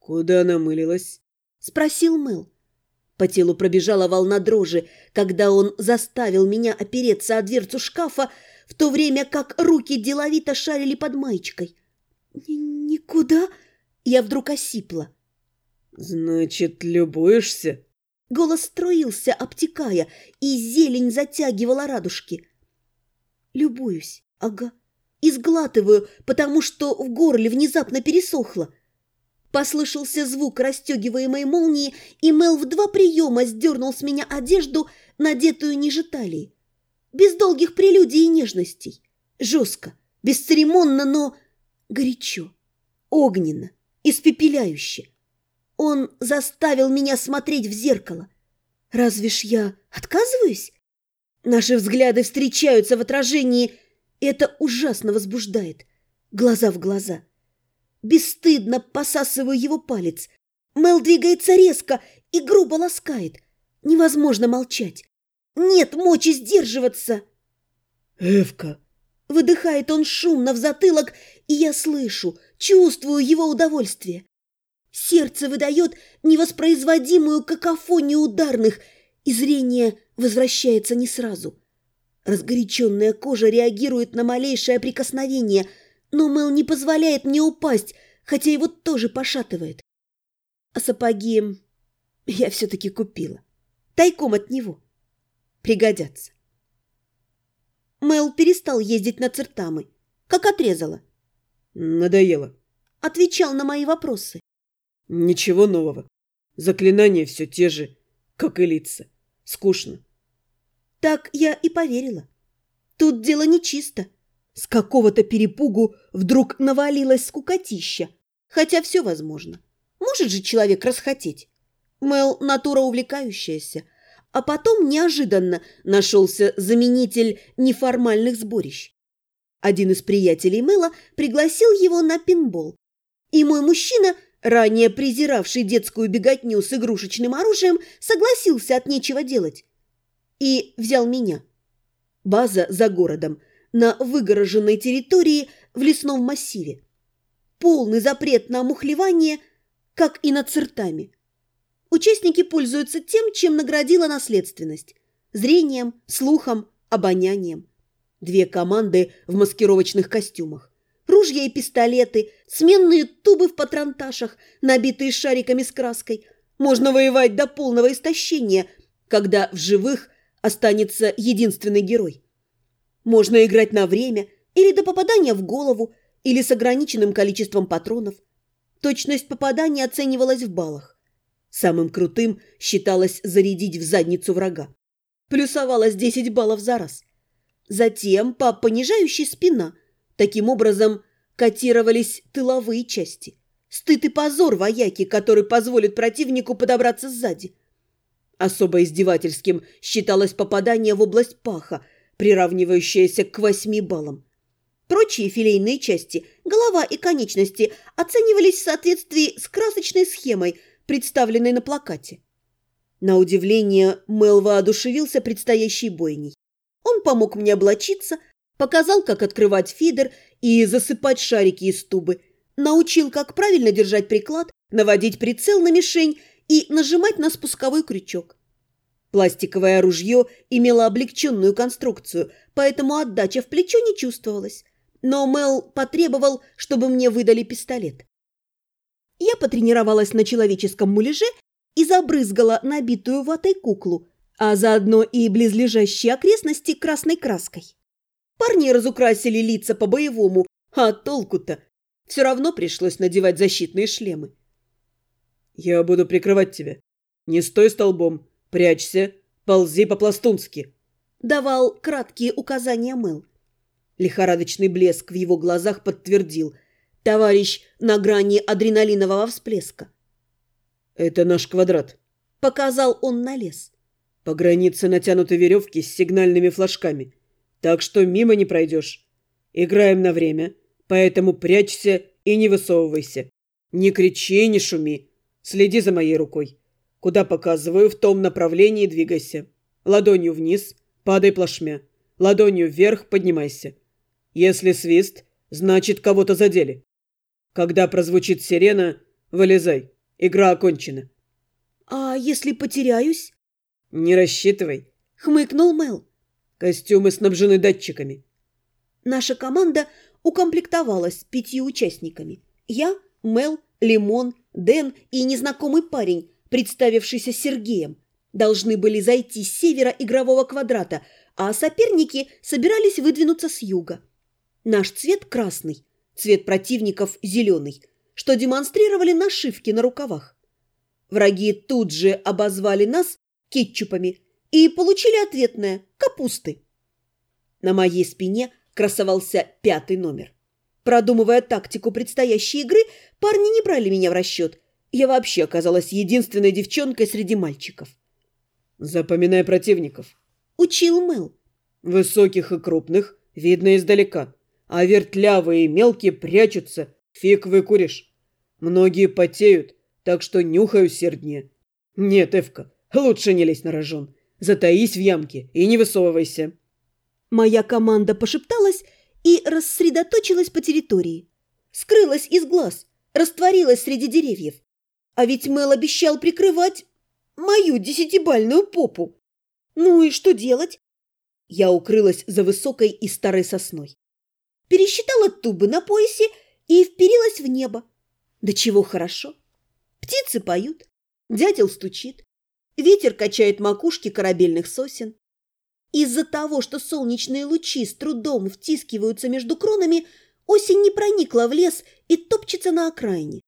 Куда намылилась? Спросил Мэл. По телу пробежала волна дрожи, когда он заставил меня опереться о дверцу шкафа, в то время как руки деловито шарили под маечкой. «Никуда?» Я вдруг осипла. «Значит, любуешься?» Голос строился, обтекая, и зелень затягивала радужки. «Любуюсь, ага. И сглатываю, потому что в горле внезапно пересохло. Послышался звук расстегиваемой молнии, и Мел в два приема сдернул с меня одежду, надетую ниже талии. Без долгих прелюдий и нежностей. Жестко, бесцеремонно, но горячо, огненно, испепеляюще. Он заставил меня смотреть в зеркало. Разве ж я отказываюсь? Наши взгляды встречаются в отражении, и это ужасно возбуждает. Глаза в глаза. Бесстыдно посасываю его палец. Мел двигается резко и грубо ласкает. Невозможно молчать. Нет мочи сдерживаться. «Эвка!» Выдыхает он шумно в затылок, и я слышу, чувствую его удовольствие. Сердце выдает невоспроизводимую какофонию ударных, и зрение возвращается не сразу. Разгоряченная кожа реагирует на малейшее прикосновение, но Мэл не позволяет мне упасть, хотя его тоже пошатывает. А сапоги я все-таки купила. Тайком от него. Пригодятся. Мэл перестал ездить на циртамы, как отрезала. Надоело. Отвечал на мои вопросы. Ничего нового. Заклинания все те же, как и лица. Скучно. Так я и поверила. Тут дело нечисто. С какого-то перепугу вдруг навалилась скукотища. Хотя все возможно. Может же человек расхотеть. Мэл – натура увлекающаяся. А потом неожиданно нашелся заменитель неформальных сборищ. Один из приятелей Мэла пригласил его на пинбол. И мой мужчина, ранее презиравший детскую беготню с игрушечным оружием, согласился от нечего делать. И взял меня. База за городом, на выгороженной территории в лесном массиве. Полный запрет на мухлевание, как и над циртами. Участники пользуются тем, чем наградила наследственность – зрением, слухом, обонянием. Две команды в маскировочных костюмах. Ружья и пистолеты, сменные тубы в патронташах, набитые шариками с краской. Можно воевать до полного истощения, когда в живых останется единственный герой. Можно играть на время или до попадания в голову, или с ограниченным количеством патронов. Точность попадания оценивалась в баллах. Самым крутым считалось зарядить в задницу врага. Плюсовалось 10 баллов за раз. Затем по понижающей спина. Таким образом котировались тыловые части. Стыд и позор вояки, который позволит противнику подобраться сзади. Особо издевательским считалось попадание в область паха, приравнивающееся к 8 баллам. Прочие филейные части, голова и конечности, оценивались в соответствии с красочной схемой, представленной на плакате. На удивление Мел воодушевился предстоящей бойней. Он помог мне облачиться, показал, как открывать фидер и засыпать шарики из тубы, научил, как правильно держать приклад, наводить прицел на мишень и нажимать на спусковой крючок. Пластиковое ружье имело облегченную конструкцию, поэтому отдача в плечо не чувствовалась. Но Мел потребовал, чтобы мне выдали пистолет. Я потренировалась на человеческом муляже и забрызгала набитую ватой куклу, а заодно и близлежащие окрестности красной краской. Парни разукрасили лица по-боевому, а толку-то? Все равно пришлось надевать защитные шлемы. «Я буду прикрывать тебя. Не стой столбом, прячься, ползи по-пластунски», — давал краткие указания Мэл. Лихорадочный блеск в его глазах подтвердил. Товарищ на грани адреналинового всплеска. «Это наш квадрат», — показал он на лес. По границе натянуты веревки с сигнальными флажками, так что мимо не пройдешь. Играем на время, поэтому прячься и не высовывайся. Не кричи, не шуми. Следи за моей рукой. Куда показываю, в том направлении двигайся. Ладонью вниз, падай плашмя. Ладонью вверх, поднимайся. Если свист, значит, кого-то задели. Когда прозвучит сирена, Вылезай. Игра окончена. А если потеряюсь? Не рассчитывай. Хмыкнул Мел. Костюмы снабжены датчиками. Наша команда укомплектовалась пятью участниками. Я, Мел, Лимон, Дэн и незнакомый парень, представившийся Сергеем, должны были зайти с севера игрового квадрата, а соперники собирались выдвинуться с юга. Наш цвет красный, цвет противников зеленый, что демонстрировали нашивки на рукавах. Враги тут же обозвали нас кетчупами и получили ответное – капусты. На моей спине красовался пятый номер. Продумывая тактику предстоящей игры, парни не брали меня в расчет. Я вообще оказалась единственной девчонкой среди мальчиков. Запоминай противников. Учил Мэл. Высоких и крупных видно издалека, а вертлявые и мелкие прячутся, фиг выкуришь. Многие потеют, так что нюхай усерднее. Нет, Эвка, лучше не лезь на рожон. Затаись в ямке и не высовывайся. Моя команда пошепталась и рассредоточилась по территории. Скрылась из глаз, растворилась среди деревьев. А ведь Мэл обещал прикрывать мою десятибальную попу. Ну и что делать? Я укрылась за высокой и старой сосной. Пересчитала тубы на поясе и вперилась в небо. Да чего хорошо. Птицы поют, дятел стучит, ветер качает макушки корабельных сосен. Из-за того, что солнечные лучи с трудом втискиваются между кронами, осень не проникла в лес и топчется на окраине.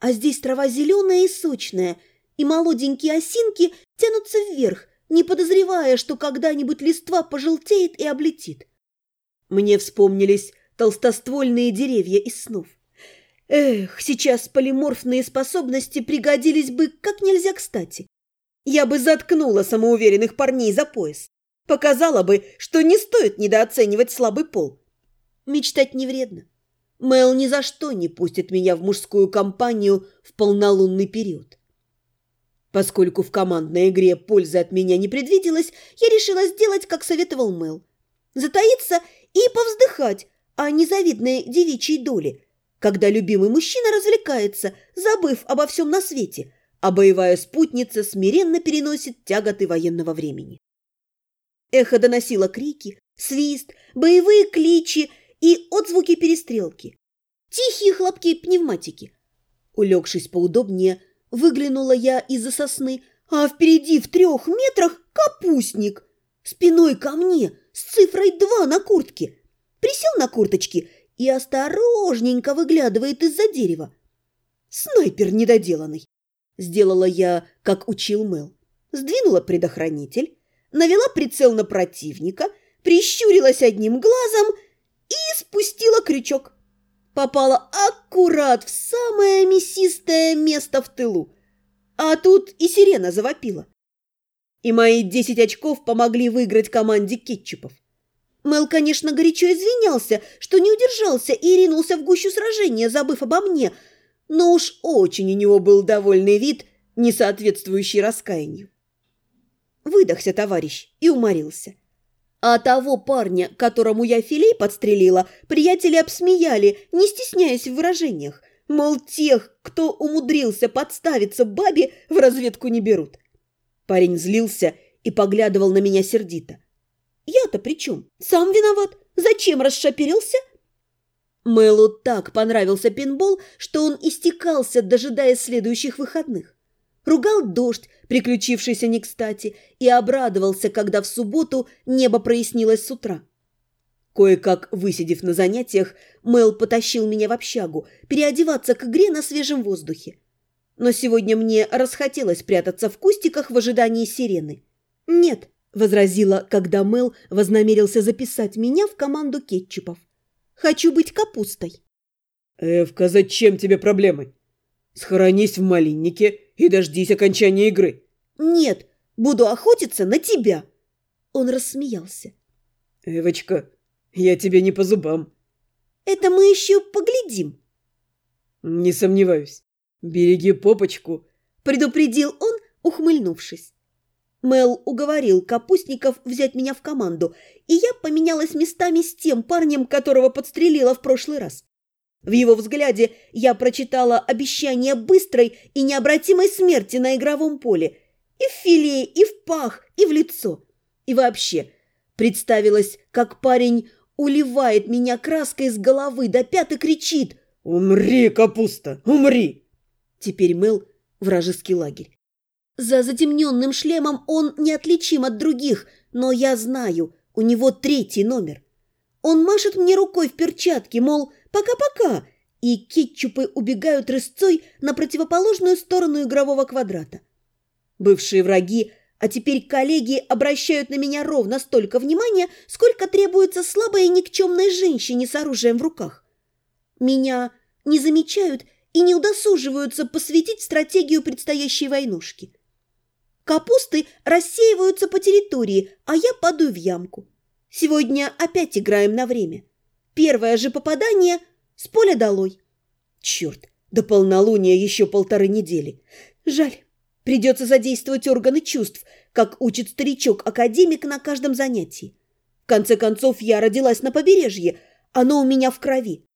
А здесь трава зеленая и сочная, и молоденькие осинки тянутся вверх, не подозревая, что когда-нибудь листва пожелтеет и облетит. Мне вспомнились толстоствольные деревья из снов. Эх, сейчас полиморфные способности пригодились бы как нельзя кстати. Я бы заткнула самоуверенных парней за пояс. Показала бы, что не стоит недооценивать слабый пол. Мечтать не вредно. Мэл ни за что не пустит меня в мужскую компанию в полнолунный период. Поскольку в командной игре пользы от меня не предвиделось, я решила сделать, как советовал Мэл. Затаиться и повздыхать о незавидной девичьей доле, когда любимый мужчина развлекается, забыв обо всем на свете, а боевая спутница смиренно переносит тяготы военного времени. Эхо доносило крики, свист, боевые кличи и отзвуки перестрелки. Тихие хлопки пневматики. Улегшись поудобнее, выглянула я из-за сосны, а впереди в трех метрах капустник. Спиной ко мне, с цифрой два на куртке. Присел на курточки и осторожненько выглядывает из-за дерева. Снайпер недоделанный. Сделала я, как учил Мел. Сдвинула предохранитель, навела прицел на противника, прищурилась одним глазом и спустила крючок. Попала аккурат в самое мясистое место в тылу. А тут и сирена завопила. И мои десять очков помогли выиграть команде кетчупов. Мел, конечно, горячо извинялся, что не удержался и ринулся в гущу сражения, забыв обо мне, но уж очень у него был довольный вид, не соответствующий раскаянию. Выдохся, товарищ, и уморился. А того парня, которому я филей подстрелила, приятели обсмеяли, не стесняясь в выражениях. Мол, тех, кто умудрился подставиться бабе, в разведку не берут. Парень злился и поглядывал на меня сердито. Я-то при чем? Сам виноват. Зачем расшаперился? Мэлу так понравился пинбол, что он истекался, дожидаясь следующих выходных ругал дождь, приключившийся не кстати, и обрадовался, когда в субботу небо прояснилось с утра. Кое-как высидев на занятиях, Мэл потащил меня в общагу, переодеваться к игре на свежем воздухе. Но сегодня мне расхотелось прятаться в кустиках в ожидании сирены. «Нет», — возразила, когда Мэл вознамерился записать меня в команду кетчупов. «Хочу быть капустой». «Эвка, зачем тебе проблемы? Схоронись в малиннике и дождись окончания игры. Нет, буду охотиться на тебя. Он рассмеялся. Эвочка, я тебе не по зубам. Это мы еще поглядим. Не сомневаюсь. Береги попочку, предупредил он, ухмыльнувшись. Мел уговорил капустников взять меня в команду, и я поменялась местами с тем парнем, которого подстрелила в прошлый раз. В его взгляде я прочитала обещание быстрой и необратимой смерти на игровом поле. И в филе, и в пах, и в лицо. И вообще, представилось, как парень уливает меня краской с головы до пят и кричит «Умри, капуста, умри!» Теперь Мэл – вражеский лагерь. За затемненным шлемом он неотличим от других, но я знаю, у него третий номер. Он машет мне рукой в перчатке, мол, пока-пока, и кетчупы убегают рысцой на противоположную сторону игрового квадрата. Бывшие враги, а теперь коллеги обращают на меня ровно столько внимания, сколько требуется слабой и никчемной женщине с оружием в руках. Меня не замечают и не удосуживаются посвятить стратегию предстоящей войнушки. Капусты рассеиваются по территории, а я падаю в ямку. Сегодня опять играем на время. Первое же попадание с поля долой. Черт, до полнолуния еще полторы недели. Жаль, придется задействовать органы чувств, как учит старичок-академик на каждом занятии. В конце концов, я родилась на побережье, оно у меня в крови.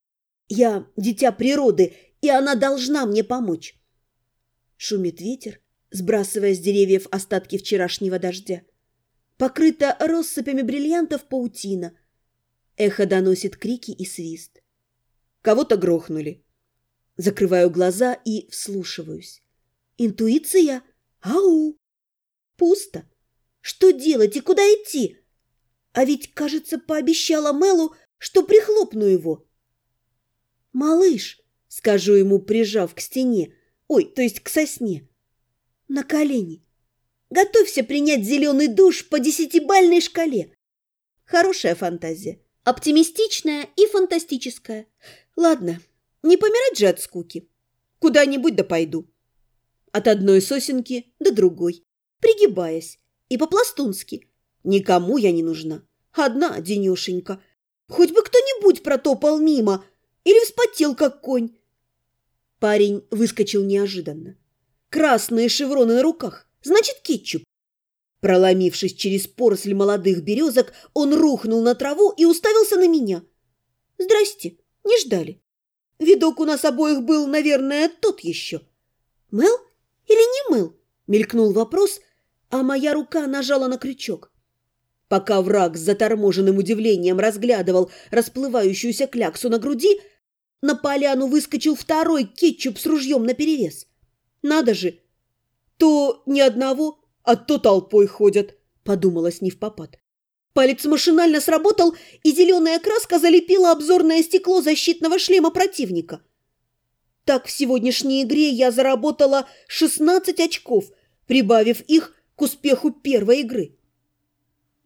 Я дитя природы, и она должна мне помочь. Шумит ветер, сбрасывая с деревьев остатки вчерашнего дождя. Покрыта россыпями бриллиантов паутина. Эхо доносит крики и свист. Кого-то грохнули. Закрываю глаза и вслушиваюсь. Интуиция? Ау! Пусто. Что делать и куда идти? А ведь, кажется, пообещала Мелу, что прихлопну его. «Малыш», — скажу ему, прижав к стене, ой, то есть к сосне, на колени. Готовься принять зеленый душ по десятибальной шкале. Хорошая фантазия, оптимистичная и фантастическая. Ладно, не помирать же от скуки. Куда-нибудь да пойду. От одной сосенки до другой, пригибаясь и по-пластунски. Никому я не нужна. Одна денешенька. Хоть бы кто-нибудь протопал мимо или вспотел, как конь. Парень выскочил неожиданно. Красные шевроны на руках, значит, кетчуп. Проломившись через поросль молодых березок, он рухнул на траву и уставился на меня. «Здрасте, не ждали. Видок у нас обоих был, наверное, тот еще». «Мэл или не Мэл?» – мелькнул вопрос, а моя рука нажала на крючок. Пока враг с заторможенным удивлением разглядывал расплывающуюся кляксу на груди, на поляну выскочил второй кетчуп с ружьем наперевес. Надо же! То ни одного, а то толпой ходят, подумалось не в попад. Палец машинально сработал, и зеленая краска залепила обзорное стекло защитного шлема противника. Так в сегодняшней игре я заработала 16 очков, прибавив их к успеху первой игры.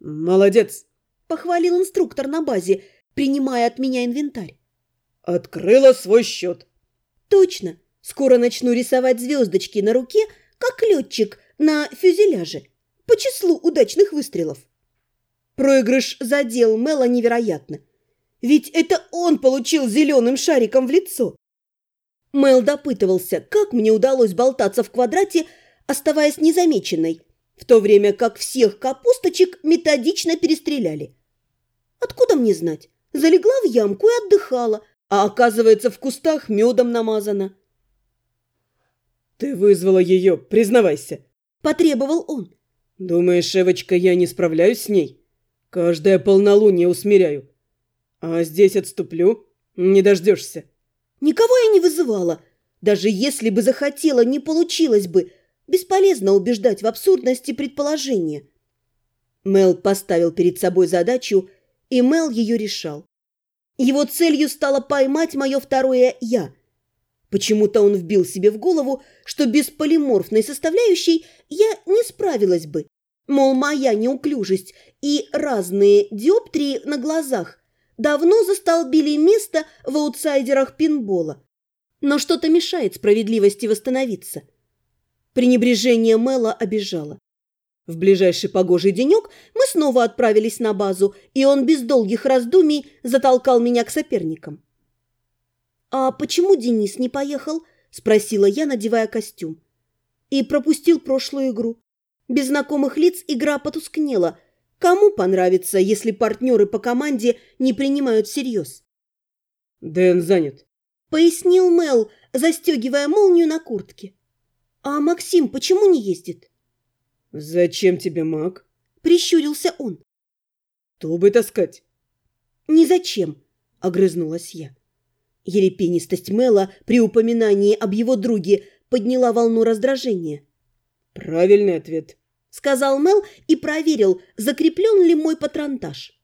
«Молодец!» – похвалил инструктор на базе, принимая от меня инвентарь. «Открыла свой счет». «Точно! Скоро начну рисовать звездочки на руке, как летчик на фюзеляже, по числу удачных выстрелов. Проигрыш задел Мэла невероятно. Ведь это он получил зеленым шариком в лицо. Мэл допытывался, как мне удалось болтаться в квадрате, оставаясь незамеченной, в то время как всех капусточек методично перестреляли. Откуда мне знать? Залегла в ямку и отдыхала, а оказывается, в кустах медом намазана. «Ты вызвала ее, признавайся!» – потребовал он. «Думаешь, Эвочка, я не справляюсь с ней? Каждое полнолуние усмиряю. А здесь отступлю, не дождешься». «Никого я не вызывала. Даже если бы захотела, не получилось бы. Бесполезно убеждать в абсурдности предположения». Мел поставил перед собой задачу, и Мел ее решал. Его целью стало поймать мое второе «я», Почему-то он вбил себе в голову, что без полиморфной составляющей я не справилась бы. Мол, моя неуклюжесть и разные диоптрии на глазах давно застолбили место в аутсайдерах пинбола. Но что-то мешает справедливости восстановиться. Пренебрежение Мэла обижало. В ближайший погожий денек мы снова отправились на базу, и он без долгих раздумий затолкал меня к соперникам. «А почему Денис не поехал?» – спросила я, надевая костюм. И пропустил прошлую игру. Без знакомых лиц игра потускнела. Кому понравится, если партнеры по команде не принимают всерьез? «Дэн занят. Пояснил Мел, застегивая молнию на куртке. А Максим почему не ездит? Зачем тебе маг? Прищурился он. Тубы таскать. Ни зачем, огрызнулась я. Ерепенистость Мела при упоминании об его друге подняла волну раздражения. «Правильный ответ», — сказал Мел и проверил, закреплен ли мой патронтаж.